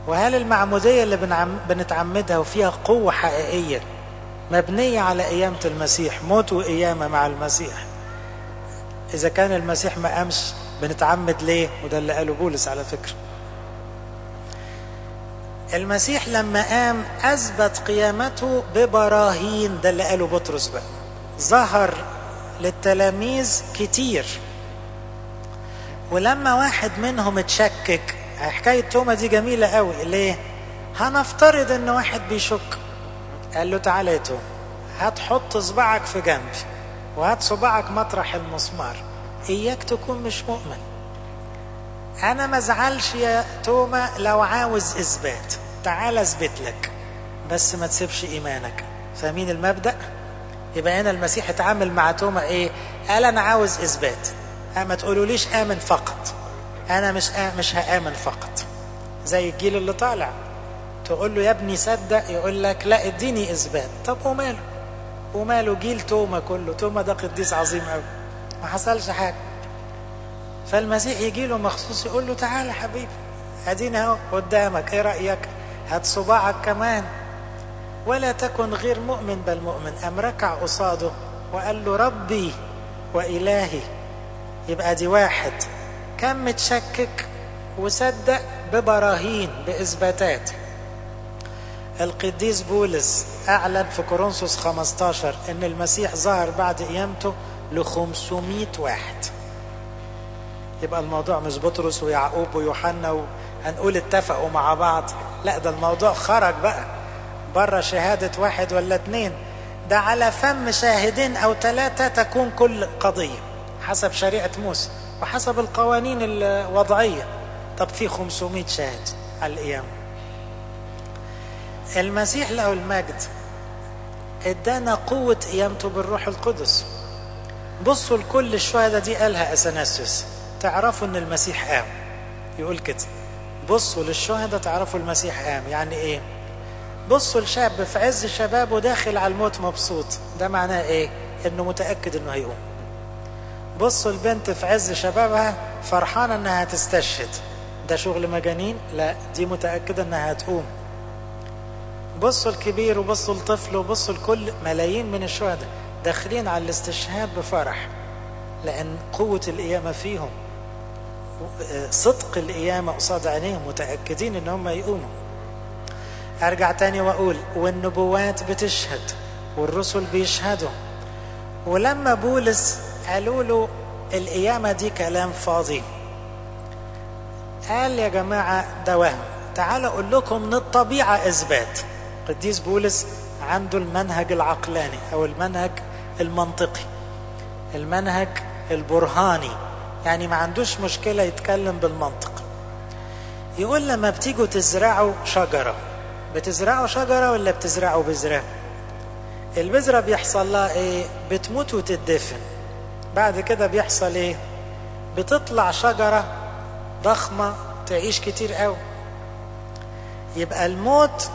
وهل المعمودية اللي بنعم بنتعمدها وفيها قوة حقيقية مبنية على قيامة المسيح موت وقيامة مع المسيح؟ إذا كان المسيح ما قامش بنتعمد ليه؟ وده اللي قاله بولس على فكرة. المسيح لما قام أثبت قيامته ببراهين ده اللي قاله بطرس بقى. ظهر للتلاميذ كتير. ولما واحد منهم اتشكك حكاية توما دي جميلة قوي ليه؟ هنفترض إن واحد بيشك. قال له تعالى يا توما هتحط صباعك في جنبي وهات صباعك مطرح المسمار إياك تكون مش مؤمن. أنا ما ازعلش يا توما لو عاوز إثبات تعال أثبت لك بس ما تسيبش إيمانك. فاهمين المبدأ؟ يبقى هنا المسيح اتعامل مع توما إيه؟ قال أنا عاوز إثبات. ما تقولوليش آمن فقط. أنا مش. مش هآمن فقط. زي الجيل اللي طالع. تقول له يا ابني صدق يقول لك لا اديني إثبات. طب وماله؟ وماله جيل توما كله. توما ده قديس عظيم قوي ما حصلش حاجة. فالمسيح يجي له مخصوص يقول له تعالى حبيبي ادينا أهو قدامك. إيه رأيك؟ هات صباعك كمان. ولا تكن غير مؤمن بل مؤمن. أم ركع قصاده وقال له ربي وإلهي. يبقى دي واحد. كم متشكك وصدق ببراهين بإثباتات. القديس بولس أعلن في كورنثوس 15 إن المسيح ظهر بعد قيامته ل 500 واحد. يبقى الموضوع مش بطرس ويعقوب ويوحنا وهنقول اتفقوا مع بعض. لا ده الموضوع خرج بقى. بره شهادة واحد ولا اتنين. ده على فم شاهدين أو ثلاثة تكون كل قضية حسب شريعة موسى. وحسب القوانين الوضعية. طب في 500 شاهد على القيامة المسيح له المجد. ادانا قوة قيامته بالروح القدس. بصوا لكل الشهداء دي قالها اثناسيوس تعرفوا إن المسيح قام. يقول كده. بصوا للشهداء تعرفوا المسيح قام. يعني إيه؟ بصوا لشاب في عز شبابه داخل على الموت مبسوط. ده معناه إيه؟ إنه متأكد إنه هيقوم. بصوا البنت في عز شبابها فرحانة إنها هتستشهد ده شغل مجانين؟ لا دي متأكدة إنها هتقوم بصوا الكبير وبصوا الطفل وبصوا الكل ملايين من الشهداء داخلين على الاستشهاد بفرح لأن قوة القيامة فيهم صدق القيامة قصاد عينيهم متأكدين إن هم يقوموا. أرجع تاني وأقول والنبوات بتشهد والرسل بيشهدوا. ولما بولس قالوا له القيامة دي كلام فاضي. قال يا جماعة ده وهم. تعالوا أقول لكم من الطبيعة إثبات. قديس بولس عنده المنهج العقلاني أو المنهج المنطقي المنهج البرهاني. يعني ما عندوش مشكلة يتكلم بالمنطق. يقول لما بتيجوا تزرعوا شجرة بتزرعوا شجرة ولا بتزرعوا بذرة؟ البذرة بيحصل لها إيه؟ بتموت وتدفن. بعد كده بيحصل إيه؟ بتطلع شجرة ضخمة تعيش كتير قوي. يبقى الموت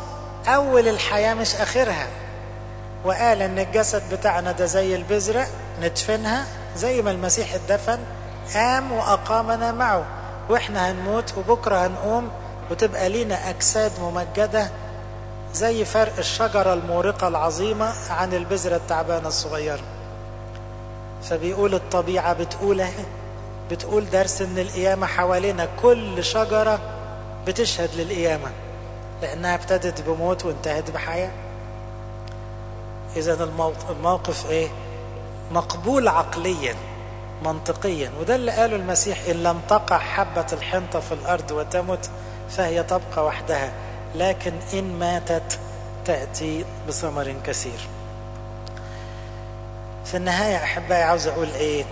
أول الحياة مش آخرها. وقال إن الجسد بتاعنا ده زي البذرة ندفنها زي ما المسيح اتدفن قام وأقامنا معه. وإحنا هنموت وبكرة هنقوم وتبقى لينا أجساد ممجدة زي فرق الشجرة المورقة العظيمة عن البذرة التعبانة الصغيرة. فبيقول الطبيعة بتقول اهي بتقول درس ان القيامة حوالينا كل شجرة بتشهد للقيامة. لأنها ابتدت بموت وانتهت بحياة. إذا الموقف إيه؟ مقبول عقليا منطقيا. وده اللي قاله المسيح إن لم تقع حبة الحنطة في الأرض وتمت فهي تبقى وحدها. لكن إن ماتت تأتي بثمر كثير. في النهاية أحبائي عاوز أقول إيه؟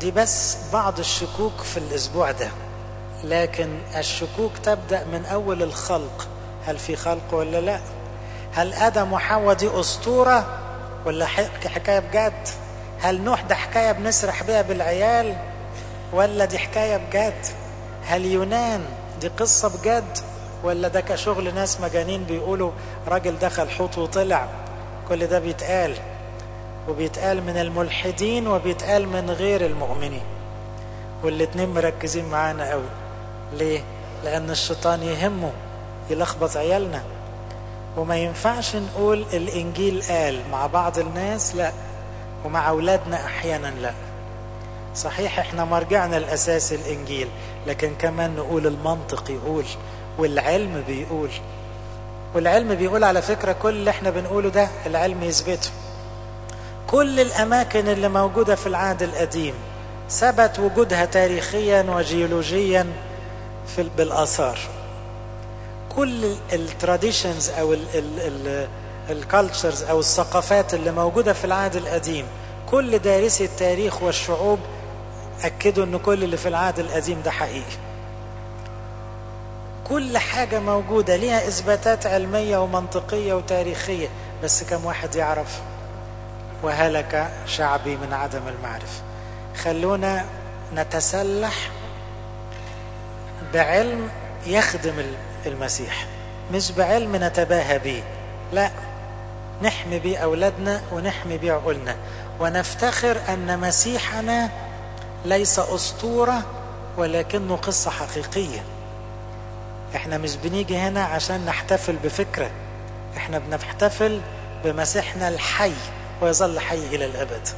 دي بس بعض الشكوك في الأسبوع ده. لكن الشكوك تبدأ من أول الخلق. هل في خلق ولا لا؟ هل آدم وحواء دي أسطورة ولا حكاية بجد؟ هل نوح ده حكاية بنسرح بيها بالعيال ولا دي حكاية بجد؟ هل يونان دي قصة بجد ولا ده كشغل ناس مجانين بيقولوا راجل دخل حوت وطلع؟ كل ده بيتقال. وبيتقال من الملحدين وبيتقال من غير المؤمنين. والاتنين مركزين معانا قوي. ليه؟ لأن الشيطان يهمه يلخبط عيالنا. وما ينفعش نقول الإنجيل قال مع بعض الناس لا ومع أولادنا أحيانا لا. صحيح إحنا مرجعنا الاساسي الإنجيل لكن كمان نقول المنطق يقول والعلم بيقول. والعلم بيقول على فكرة كل اللي إحنا بنقوله ده العلم يثبته. كل الأماكن اللي موجودة في العهد القديم ثبت وجودها تاريخيا وجيولوجيا في بالآثار. كل ال traditions أو ال cultures أو الثقافات اللي موجودة في العهد القديم كل دارسي التاريخ والشعوب أكدوا أن كل اللي في العهد القديم ده حقيقي. كل حاجة موجودة ليها إثباتات علمية ومنطقية وتاريخية بس كم واحد يعرف؟ وهلك شعبي من عدم المعرفة. خلونا نتسلح بعلم يخدم المسيح. مش بعلم نتباهى به لا نحمي بيه أولادنا ونحمي بيه عقولنا. ونفتخر أن مسيحنا ليس أسطورة ولكنه قصة حقيقية. إحنا مش بنيجي هنا عشان نحتفل بفكرة. إحنا بنحتفل بمسيحنا الحي. ويظل حي إلى الأبد.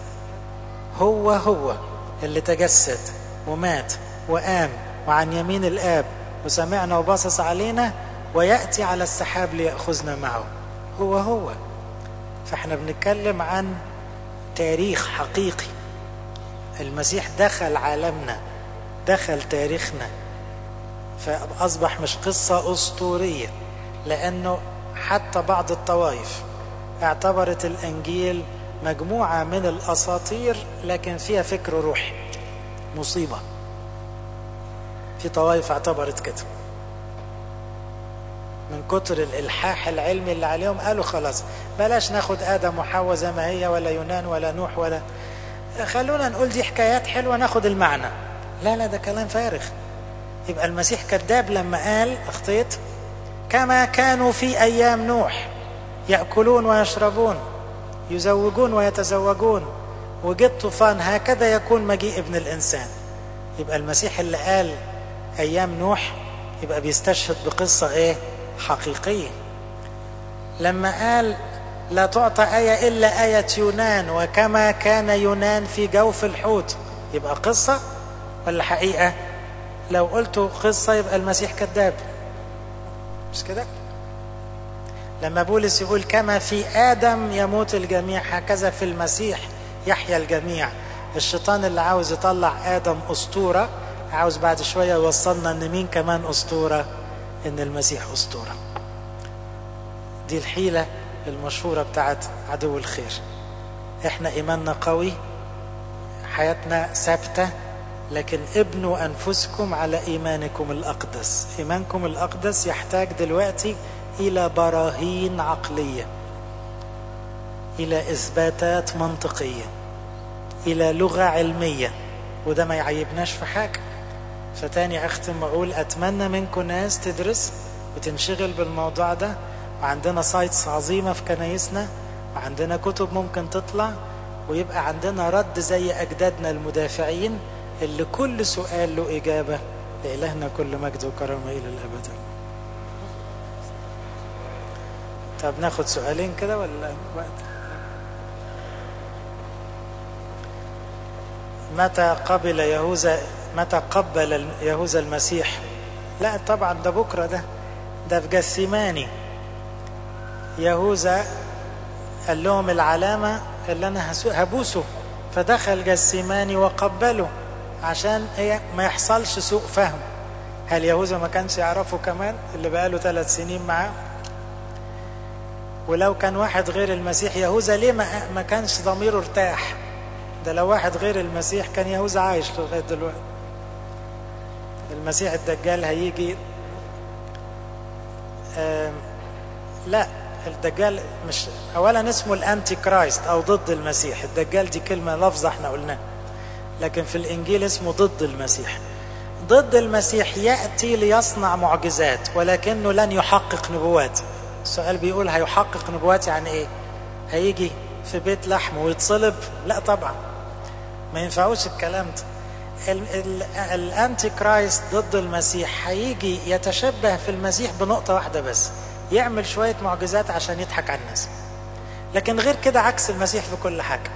هو هو اللي تجسد ومات وقام وعن يمين الآب وسمعنا وباصص علينا ويأتي على السحاب ليأخذنا معه. هو هو. فإحنا بنتكلم عن تاريخ حقيقي. المسيح دخل عالمنا دخل تاريخنا. فأصبح مش قصة أسطورية لأنه حتى بعض الطوائف اعتبرت الإنجيل مجموعة من الأساطير لكن فيها فكر روحي مصيبة. في طوائف اعتبرت كده. من كتر الإلحاح العلمي اللي عليهم قالوا خلاص بلاش ناخد آدم وحواء زي ما هي ولا يونان ولا نوح ولا خلونا نقول دي حكايات حلوة ناخد المعنى. لا لا ده كلام فارغ. يبقى المسيح كذاب لما قال اخطيت كما كانوا في أيام نوح. يأكلون ويشربون يزوجون ويتزوجون. وجد طوفان هكذا يكون مجيء ابن الإنسان. يبقى المسيح اللي قال أيام نوح يبقى بيستشهد بقصة إيه؟ حقيقية. لما قال لا تعطى آية إلا آية يونان وكما كان يونان في جوف الحوت يبقى قصة ولا حقيقة؟ لو قلت قصة يبقى المسيح كذاب. مش كده؟ لما بولس يقول كما في آدم يموت الجميع هكذا في المسيح يحيا الجميع. الشيطان اللي عاوز يطلع آدم أسطورة عاوز بعد شوية يوصلنا أن مين كمان أسطورة؟ أن المسيح أسطورة. دي الحيلة المشهورة بتاعت عدو الخير. إحنا إيماننا قوي حياتنا ثابتة لكن ابنوا أنفسكم على إيمانكم الأقدس. إيمانكم الأقدس يحتاج دلوقتي إلى براهين عقلية إلى إثباتات منطقية إلى لغة علمية. وده ما يعيبناش في حاجة. فتاني أختم أقول أتمنى منكم ناس تدرس وتنشغل بالموضوع ده. وعندنا سايتس عظيمة في كنايسنا وعندنا كتب ممكن تطلع ويبقى عندنا رد زي أجدادنا المدافعين اللي كل سؤال له إجابة لإلهنا كل مجد وكرامة إلى الأبد. طب ناخد سؤالين كده ولا وقت؟ متى قبل يهوذا متى قبل يهوذا المسيح؟ لا طبعا ده بكرة ده. ده في جسيماني. يهوذا قال لهم العلامة اللي أنا هبوسه. فدخل جسيماني وقبله عشان إيه ما يحصلش سوء فهم. هل يهوذا ما كانش يعرفه كمان اللي بقاله ثلاث سنين معاه؟ ولو كان واحد غير المسيح يهوذا ليه ما, كانش ضميره ارتاح؟ ده لو واحد غير المسيح كان يهوذا عايش لغاية دلوقتي. المسيح الدجال هيجي. لا الدجال مش اولا اسمه ال Antichrist أو ضد المسيح. الدجال دي كلمة لفظة إحنا قلناها. لكن في الإنجيل اسمه ضد المسيح. ضد المسيح يأتي ليصنع معجزات ولكنه لن يحقق نبوات. السؤال بيقول هيحقق نبوات يعني إيه؟ هيجي في بيت لحم ويتصلب؟ لا طبعا. ما ينفعوش الكلام ده. ال Antichrist ضد المسيح هيجي يتشبه في المسيح بنقطة واحدة بس يعمل شوية معجزات عشان يضحك على الناس. لكن غير كده عكس المسيح في كل حاجة.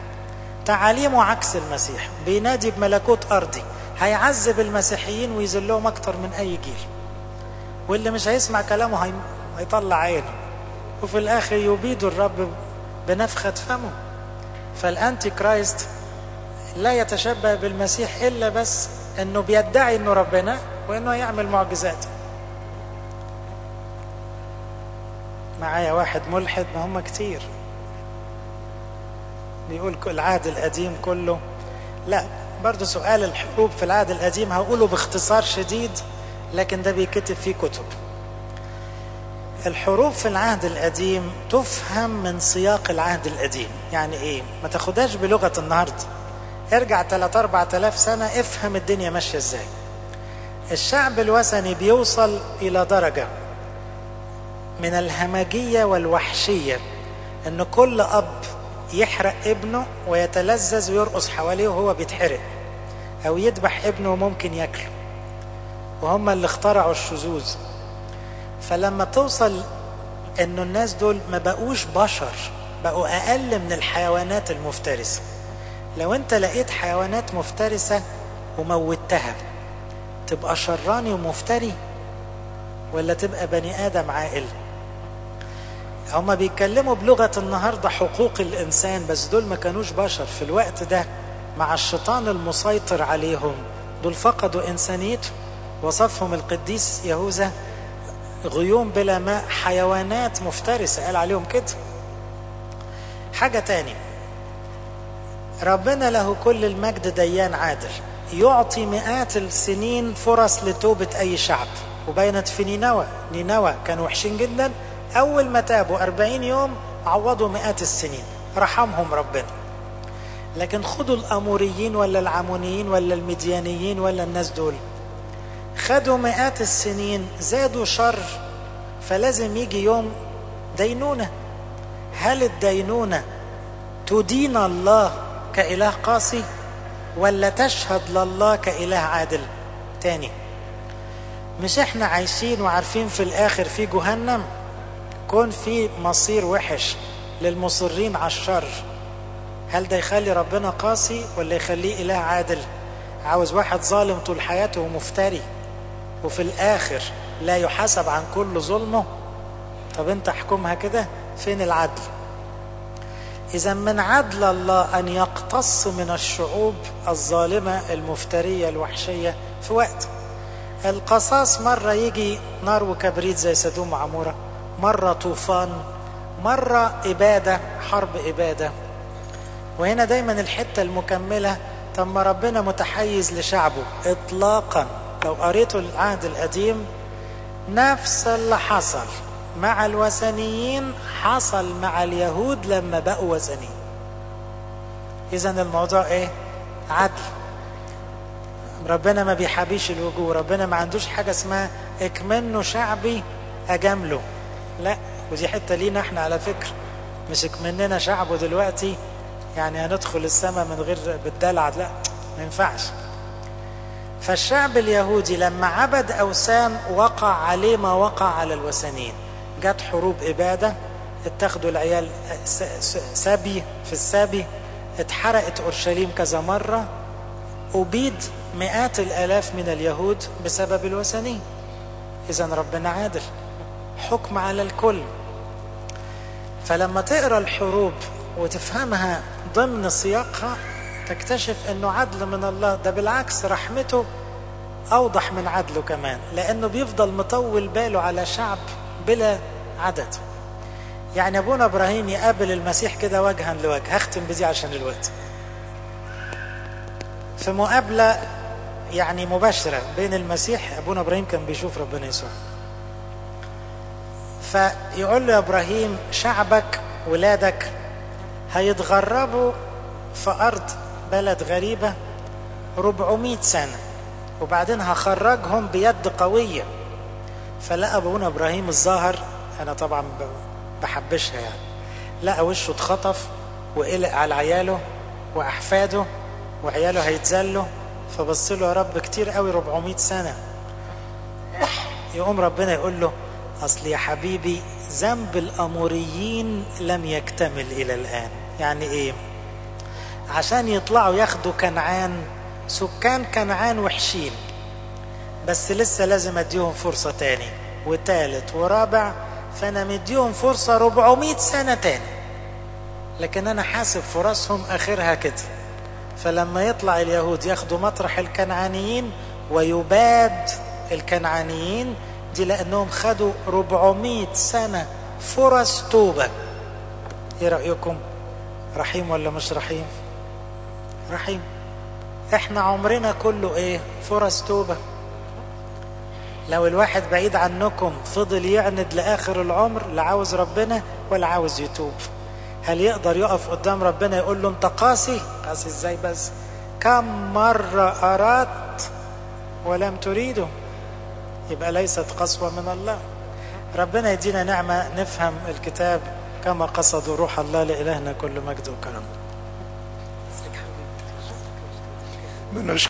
تعاليمه عكس المسيح. بينادي بملكوت أرضي. هيعذب المسيحيين ويذلهم أكتر من أي جيل. واللي مش هيسمع كلامه هيطلع عينه. وفي الآخر يبيد الرب بنفخة فمه. فال Antichrist لا يتشبه بالمسيح إلا بس إنه بيدعي إنه ربنا وإنه يعمل معجزات. معايا واحد ملحد ما هم كتير. بيقول العهد القديم كله. لا برضه سؤال الحروب في العهد القديم هقوله باختصار شديد لكن ده بيكتب فيه كتب. الحروب في العهد القديم تفهم من سياق العهد القديم. يعني إيه؟ ما تاخدهاش بلغة النهاردة. ارجع 3 4000 سنة افهم الدنيا ماشية إزاي. الشعب الوثني بيوصل إلى درجة من الهمجية والوحشية إن كل أب يحرق ابنه ويتلذذ ويرقص حواليه وهو بيتحرق أو يذبح ابنه وممكن ياكله. وهم اللي اخترعوا الشذوذ. فلما توصل انه الناس دول ما بقوش بشر بقوا أقل من الحيوانات المفترسة. لو أنت لقيت حيوانات مفترسة وموتها تبقى شراني ومفتري ولا تبقى بني آدم عاقل؟ هما بيتكلموا بلغة النهاردة حقوق الإنسان بس دول ما كانوش بشر. في الوقت ده مع الشيطان المسيطر عليهم دول فقدوا إنسانيتهم. وصفهم القديس يهوذا غيوم بلا ماء حيوانات مفترسة. قال عليهم كده حاجة تاني ربنا له كل المجد ديان عادل. يعطي مئات السنين فرص لتوبة أي شعب. وبينت في نينوى. نينوى كانوا وحشين جدا. أول ما تابوا أربعين يوم عوضوا مئات السنين. رحمهم ربنا. لكن خدوا الأموريين ولا العمونيين ولا المديانيين ولا الناس دول. خدوا مئات السنين زادوا شر فلازم يجي يوم دينونة. هل الدينونة تدين الله كإله قاسي ولا تشهد لله كإله عادل؟ تاني. مش إحنا عايشين وعارفين في الآخر في جهنم؟ كون في مصير وحش للمصرين على الشر هل ده يخلي ربنا قاسي ولا يخليه إله عادل؟ عاوز واحد ظالم طول حياته ومفتري. وفي الآخر لا يحاسب عن كل ظلمه. طب أنت احكمها كده فين العدل؟ إذا من عدل الله أن يقتص من الشعوب الظالمة المفترية الوحشية في وقت. القصاص مرة يجي نار وكبريت زي سدوم وعمورة مرة طوفان مرة إبادة حرب إبادة. وهنا دايما الحتة المكملة طب ما ربنا متحيز لشعبه إطلاقا. لو قريتوا العهد القديم نفس اللي حصل مع الوثنيين حصل مع اليهود لما بقوا وثنيين. إذا الموضوع إيه؟ عدل. ربنا ما بيحابيش الوجوه ربنا ما عندوش حاجة اسمها إكمنه شعبي أجامله. لا ودي حتة لينا إحنا على فكرة. مش إكمننا شعبه دلوقتي يعني هندخل السماء من غير بالدلع. لا ما ينفعش. فالشعب اليهودي لما عبد أوثان وقع عليه ما وقع على الوثنيين. جت حروب إبادة اتخذوا العيال سبي في السبي اتحرقت أورشليم كذا مرة أبيد مئات الآلاف من اليهود بسبب الوثنيين. إذا ربنا عادل حكم على الكل. فلما تقرأ الحروب وتفهمها ضمن سياقها تكتشف إنه عدل من الله ده بالعكس رحمته أوضح من عدله كمان لأنه بيفضل مطول باله على شعب بلا عدد. يعني أبونا إبراهيم يقابل المسيح كده وجها لوجه هختم بدي عشان الوقت. في مقابلة يعني مباشرة بين المسيح أبونا إبراهيم كان بيشوف ربنا يسوع. فيقول له يا إبراهيم شعبك ولادك هيتغربوا في أرض بلد غريبة 400 سنة وبعدين هخرجهم بيد قوية. فلقى أبونا إبراهيم الظاهر أنا طبعا بحبشها يعني لقى وشه اتخطف وقلق على عياله وأحفاده وعياله هيتذلوا. فبص له يا رب كتير قوي 400 سنة. يقوم ربنا يقول له أصل يا حبيبي ذنب الأموريين لم يكتمل إلى الآن. يعني إيه؟ عشان يطلعوا ياخدوا كنعان سكان كنعان وحشين. بس لسه لازم أديهم فرصة تاني. وتالت ورابع فأنا مديهم فرصة 400 سنة تاني. لكن أنا حاسب فرصهم آخرها كده. فلما يطلع اليهود ياخدوا مطرح الكنعانيين ويباد الكنعانيين دي لأنهم خدوا 400 سنة فرص توبة. إيه رأيكم؟ رحيم ولا مش رحيم؟ رحيم إحنا عمرنا كله إيه؟ فرص توبة. لو الواحد بعيد عنكم فضل يعند لآخر العمر لا عاوز ربنا ولا عاوز يتوب. هل يقدر يقف قدام ربنا يقول له أنت قاسي؟ قاسي إزاي بس؟ كم مرة أردت ولم تريده؟ يبقى ليست قسوة من الله. ربنا يدينا نعمة نفهم الكتاب كما قصدوا روح الله لإلهنا كل مجد وكرم. من